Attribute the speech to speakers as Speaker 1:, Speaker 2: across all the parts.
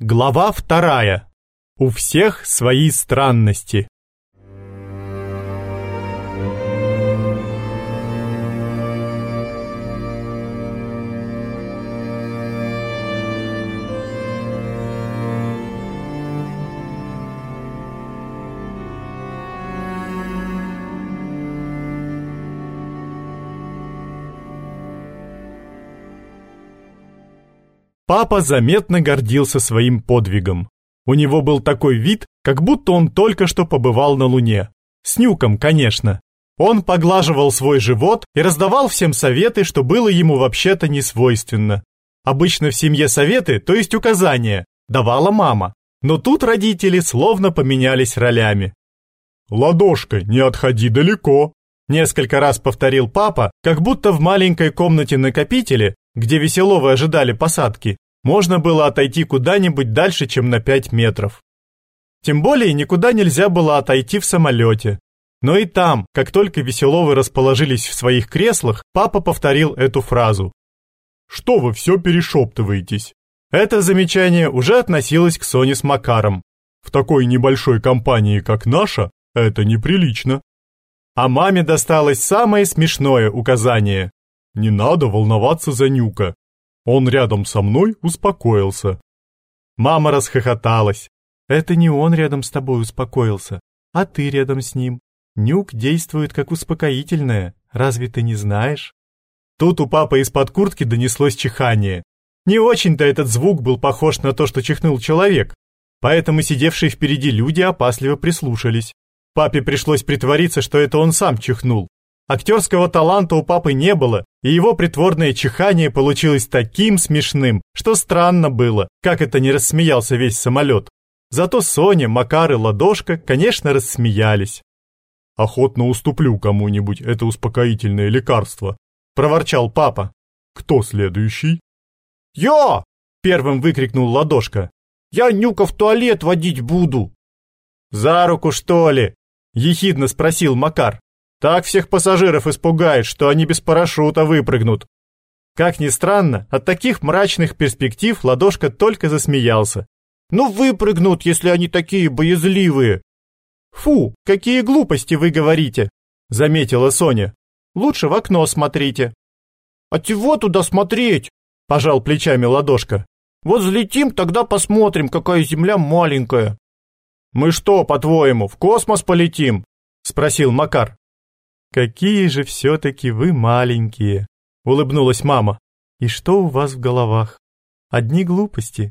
Speaker 1: Глава вторая. У всех свои странности. Папа заметно гордился своим подвигом. У него был такой вид, как будто он только что побывал на Луне. С нюком, конечно. Он поглаживал свой живот и раздавал всем советы, что было ему вообще-то не свойственно. Обычно в семье советы, то есть указания, давала мама. Но тут родители словно поменялись ролями.
Speaker 2: «Ладошка, не отходи далеко»,
Speaker 1: Несколько раз повторил папа, как будто в маленькой комнате накопителе где Веселовы ожидали посадки, можно было отойти куда-нибудь дальше, чем на 5 метров. Тем более никуда нельзя было отойти в самолете. Но и там, как только Веселовы расположились в своих креслах, папа повторил эту фразу.
Speaker 2: «Что вы все перешептываетесь?»
Speaker 1: Это замечание уже относилось к Соне с Макаром.
Speaker 2: В такой небольшой компании, как наша, это неприлично.
Speaker 1: А маме досталось самое смешное указание.
Speaker 2: Не надо волноваться за Нюка. Он рядом со мной успокоился.
Speaker 1: Мама расхохоталась. Это не он рядом с тобой успокоился, а ты рядом с ним. Нюк действует как успокоительное, разве ты не знаешь? Тут у папы из-под куртки донеслось чихание. Не очень-то этот звук был похож на то, что чихнул человек, поэтому сидевшие впереди люди опасливо прислушались. Папе пришлось притвориться, что это он сам чихнул. Актерского таланта у папы не было, и его притворное чихание получилось таким смешным, что странно было, как это не рассмеялся весь самолет. Зато Соня, Макар и Ладошка, конечно, рассмеялись.
Speaker 2: «Охотно уступлю кому-нибудь это успокоительное лекарство», – проворчал папа. «Кто следующий?»
Speaker 1: «Я!» – первым выкрикнул Ладошка. «Я Нюка в туалет водить буду!» «За руку, что ли?» – ехидно спросил Макар. Так всех пассажиров испугает, что они без парашюта выпрыгнут. Как ни странно, от таких мрачных перспектив Ладошка только засмеялся. Ну выпрыгнут, если они такие боязливые. Фу, какие глупости вы говорите, заметила Соня. Лучше в окно смотрите. А чего туда смотреть? пожал плечами Ладошка. Вот взлетим, тогда посмотрим, какая земля маленькая. Мы что, по-твоему, в космос полетим? спросил Макар. «Какие же все-таки вы маленькие!» — улыбнулась мама. «И что у вас в головах? Одни глупости».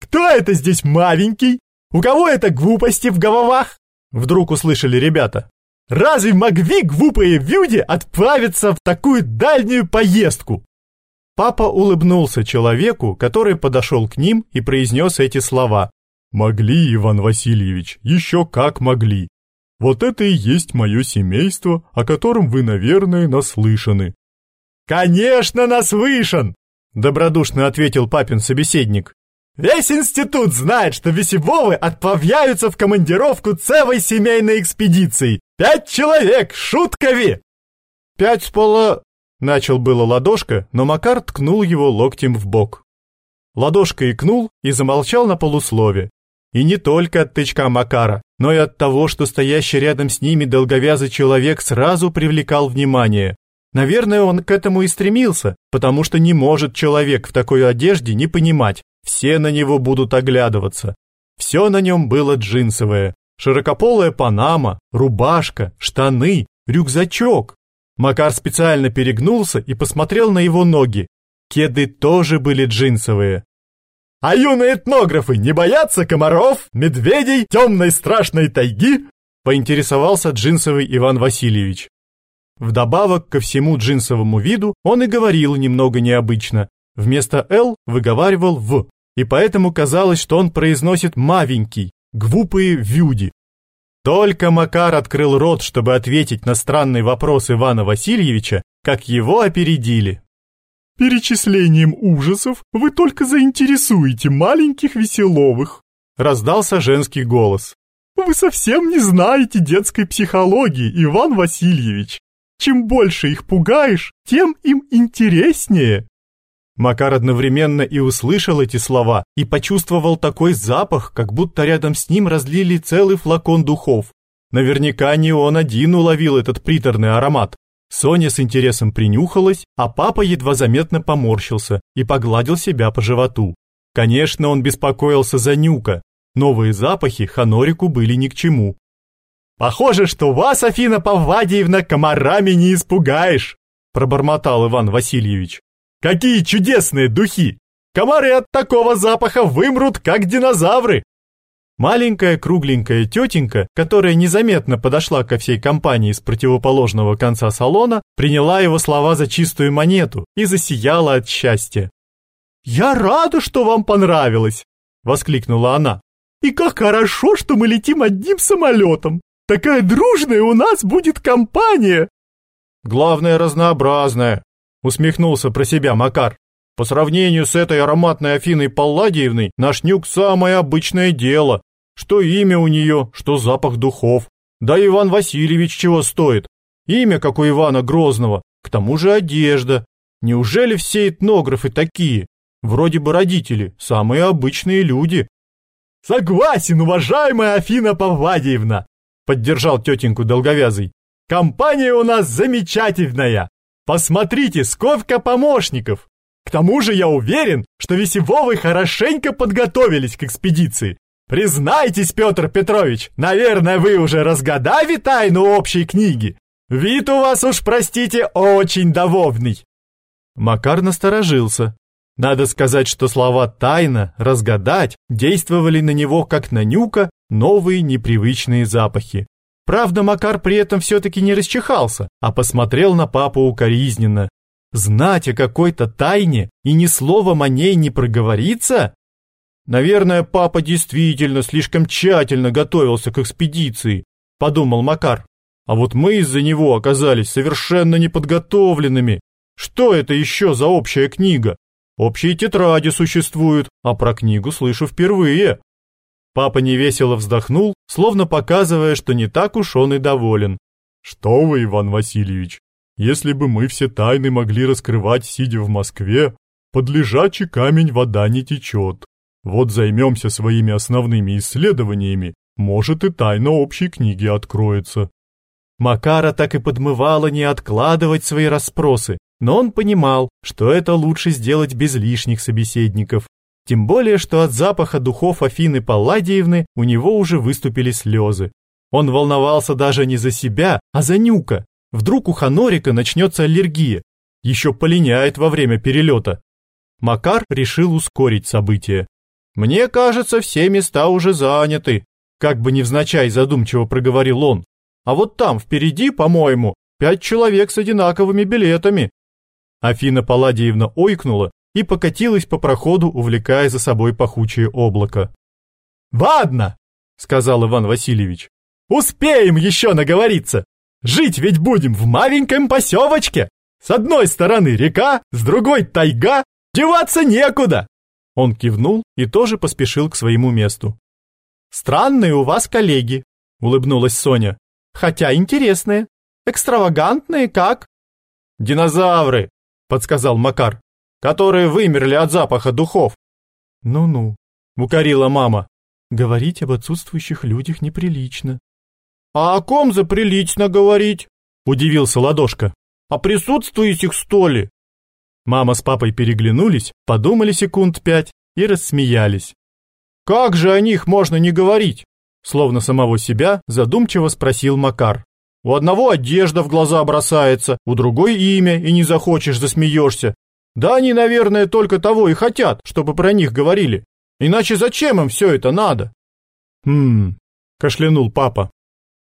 Speaker 1: «Кто это здесь маленький? У кого это глупости в головах?» Вдруг услышали ребята. «Разве могли глупые люди отправиться в такую дальнюю поездку?» Папа улыбнулся человеку, который подошел к ним и произнес эти слова.
Speaker 2: «Могли, Иван Васильевич, еще как могли. Вот это и есть мое семейство, о котором вы, наверное, наслышаны».
Speaker 1: «Конечно, наслышан!» — добродушно ответил папин собеседник. «Весь институт знает, что Весевовы отправляются в командировку целой семейной экспедицией. Пять человек, шуткови!» «Пять с пола...» — начал было ладошка, но Макар ткнул его локтем в бок. Ладошка икнул и замолчал на полуслове. И не только от тычка Макара, но и от того, что стоящий рядом с ними долговязый человек сразу привлекал внимание. Наверное, он к этому и стремился, потому что не может человек в такой одежде не понимать, все на него будут оглядываться. Все на нем было джинсовое, широкополая панама, рубашка, штаны, рюкзачок. Макар специально перегнулся и посмотрел на его ноги. Кеды тоже были джинсовые. А юные этнографы не боятся комаров, медведей, темной страшной тайги? Поинтересовался джинсовый Иван Васильевич. Вдобавок ко всему джинсовому виду он и говорил немного необычно. Вместо «л» выговаривал «в», и поэтому казалось, что он произносит «мавенький», «гвупые вюди». Только Макар открыл рот, чтобы ответить на странный вопрос Ивана Васильевича, как его опередили.
Speaker 2: Перечислением ужасов вы только заинтересуете маленьких веселовых.
Speaker 1: Раздался женский голос.
Speaker 2: Вы совсем не знаете детской психологии, Иван Васильевич. Чем больше их пугаешь, тем им интереснее.
Speaker 1: Макар одновременно и услышал эти слова, и почувствовал такой запах, как будто рядом с ним разлили целый флакон духов. Наверняка не он один уловил этот приторный аромат. Соня с интересом принюхалась, а папа едва заметно поморщился и погладил себя по животу. Конечно, он беспокоился за Нюка. Новые запахи Ханорику были ни к чему. «Похоже, что вас, Афина Паввадиевна, комарами не испугаешь!» пробормотал Иван Васильевич. «Какие чудесные духи! Комары от такого запаха вымрут, как динозавры!» Маленькая кругленькая тетенька, которая незаметно подошла ко всей компании с противоположного конца салона, приняла его слова за чистую монету и засияла от счастья. «Я рада, что вам понравилось!» — воскликнула она. «И как хорошо, что мы летим одним самолетом! Такая дружная у нас будет компания!» «Главное, разнообразная!» — усмехнулся про себя Макар. «По сравнению с этой ароматной Афиной Палладиевной, наш нюк самое обычное дело. Что имя у нее, что запах духов. Да Иван Васильевич чего стоит. Имя, как у Ивана Грозного, к тому же одежда. Неужели все этнографы такие? Вроде бы родители, самые обычные люди. Согласен, уважаемая Афина Павладиевна, поддержал тетеньку долговязый. Компания у нас замечательная. Посмотрите, сколько помощников. К тому же я уверен, что Весевовы хорошенько подготовились к экспедиции. Признайтесь, Петр Петрович, наверное, вы уже разгадали тайну общей книги. Вид у вас уж, простите, очень довольный. Макар насторожился. Надо сказать, что слова «тайна», «разгадать» действовали на него, как на нюка, новые непривычные запахи. Правда, Макар при этом все-таки не расчихался, а посмотрел на папу укоризненно. Знать о какой-то тайне и ни словом о ней не проговориться? Наверное, папа действительно слишком тщательно готовился к экспедиции, подумал Макар. А вот мы из-за него оказались совершенно неподготовленными. Что это еще за общая книга? Общие тетради существуют, а про книгу слышу впервые. Папа невесело вздохнул, словно показывая, что не так уж он и доволен.
Speaker 2: Что вы, Иван Васильевич, если бы мы все тайны могли раскрывать, сидя в Москве, под лежачий камень вода не течет. Вот займемся своими основными исследованиями, может и тайна общей книги откроется.
Speaker 1: Макара так и подмывала не откладывать свои расспросы, но он понимал, что это лучше сделать без лишних собеседников. Тем более, что от запаха духов Афины Палладиевны у него уже выступили слезы. Он волновался даже не за себя, а за Нюка. Вдруг у Ханорика начнется аллергия. Еще полиняет во время перелета. Макар решил ускорить события. «Мне кажется, все места уже заняты», как бы невзначай задумчиво проговорил он. «А вот там, впереди, по-моему, пять человек с одинаковыми билетами». Афина Палладиевна ойкнула и покатилась по проходу, увлекая за собой пахучее облако. «Ладно», — сказал Иван Васильевич, — «успеем еще наговориться. Жить ведь будем в маленьком поселочке. С одной стороны река, с другой тайга, деваться некуда». Он кивнул и тоже поспешил к своему месту. «Странные у вас коллеги», — улыбнулась Соня. «Хотя интересные. Экстравагантные как?» «Динозавры», подсказал Макар, которые вымерли от запаха духов. Ну-ну, укорила мама. Говорить об отсутствующих людях неприлично. А о ком за прилично говорить? Удивился Ладошка. О присутствующих что ли? Мама с папой переглянулись, подумали секунд пять и рассмеялись. Как же о них можно не говорить? Словно самого себя задумчиво спросил Макар. У одного одежда в глаза бросается, у другой имя, и не захочешь, засмеешься. Да они, наверное, только того и хотят, чтобы про них говорили. Иначе зачем им все это надо? Хм, кашлянул папа.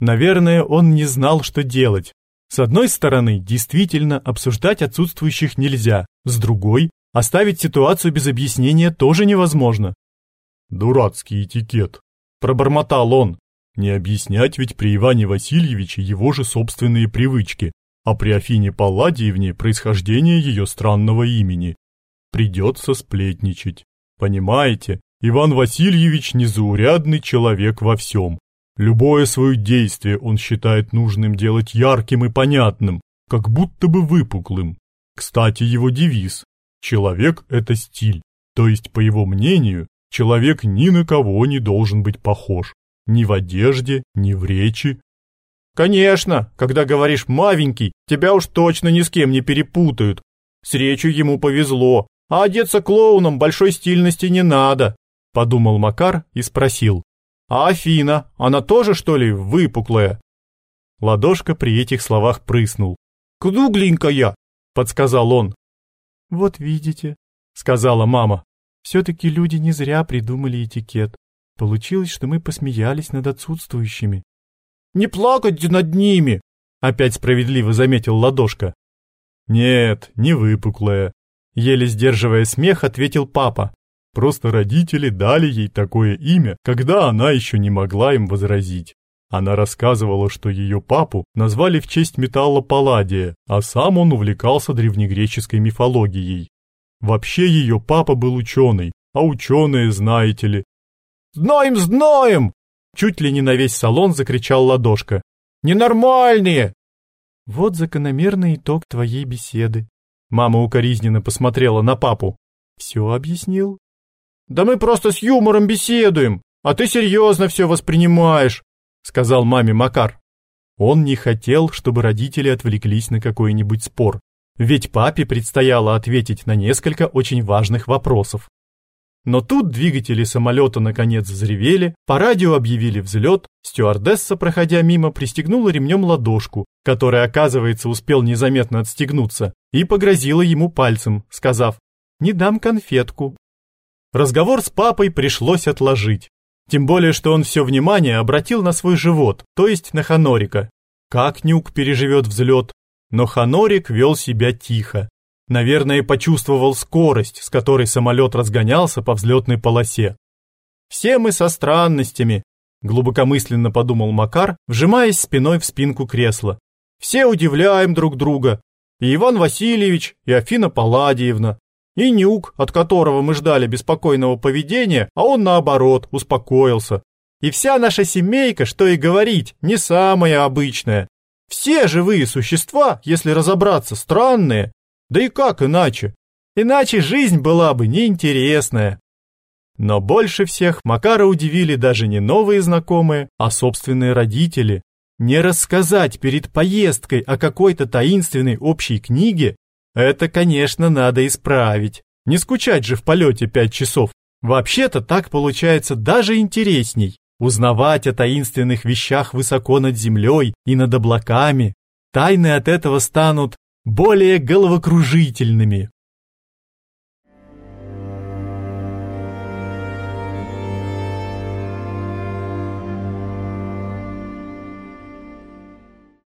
Speaker 1: Наверное, он не знал, что делать. С одной стороны, действительно, обсуждать отсутствующих нельзя. С другой, оставить ситуацию без объяснения тоже невозможно.
Speaker 2: Дурацкий этикет, пробормотал он. Не объяснять ведь при Иване Васильевиче его же собственные привычки, а при Афине Палладиевне происхождение ее странного имени. Придется сплетничать. Понимаете, Иван Васильевич незаурядный человек во всем. Любое свое действие он считает нужным делать ярким и понятным, как будто бы выпуклым. Кстати, его девиз Человек — это стиль. То есть, по его мнению, человек ни на кого не должен быть похож. Ни в одежде, ни в речи.
Speaker 1: Конечно, когда говоришь «мавенький», тебя уж точно ни с кем не перепутают. С речью ему повезло, а одеться клоуном большой стильности не надо, подумал Макар и спросил. А Афина, она тоже, что ли, выпуклая?
Speaker 2: Ладошка при этих словах прыснул.
Speaker 1: «Кругленькая!» — подсказал он.
Speaker 3: «Вот видите», — сказала мама. «Все-таки люди не зря придумали этикет. Получилось, что мы посмеялись над отсутствующими».
Speaker 1: «Не плакать над ними!» — опять справедливо заметил Ладошка.
Speaker 2: «Нет, не выпуклая», — еле сдерживая смех, ответил папа. Просто родители дали ей такое имя, когда она еще не могла им возразить. Она рассказывала, что ее папу назвали в честь металла палладия, а сам он увлекался древнегреческой мифологией. Вообще ее папа был ученый, а ученые, знаете ли...
Speaker 1: «Знаем, знаем!» Чуть ли не на весь салон закричал Ладошка. «Ненормальные!»
Speaker 3: Вот закономерный итог твоей беседы.
Speaker 1: Мама укоризненно посмотрела на папу.
Speaker 3: Все объяснил?
Speaker 1: Да мы просто с юмором беседуем, а ты серьезно все воспринимаешь сказал маме Макар. Он не хотел, чтобы родители отвлеклись на какой-нибудь спор, ведь папе предстояло ответить на несколько очень важных вопросов. Но тут двигатели самолета наконец взревели, по радио объявили взлет, стюардесса, проходя мимо, пристегнула ремнем ладошку, который, оказывается, успел незаметно отстегнуться, и погрозила ему пальцем, сказав «Не дам конфетку». Разговор с папой пришлось отложить. Тем более, что он все внимание обратил на свой живот, то есть на Ханорика. Как Нюк переживет взлет? Но Ханорик вел себя тихо. Наверное, почувствовал скорость, с которой самолет разгонялся по взлетной полосе. «Все мы со странностями», — глубокомысленно подумал Макар, вжимаясь спиной в спинку кресла. «Все удивляем друг друга. И Иван Васильевич, и Афина Палладиевна. И Нюк, от которого мы ждали беспокойного поведения, а он наоборот успокоился. И вся наша семейка, что и говорить, не самая обычная. Все живые существа, если разобраться, странные. Да и как иначе? Иначе жизнь была бы неинтересная. Но больше всех Макара удивили даже не новые знакомые, а собственные родители. Не рассказать перед поездкой о какой-то таинственной общей книге это, конечно, надо исправить. Не скучать же в полете пять часов. Вообще-то так получается даже интересней. Узнавать о таинственных вещах высоко над землей и над облаками. Тайны от этого станут более головокружительными.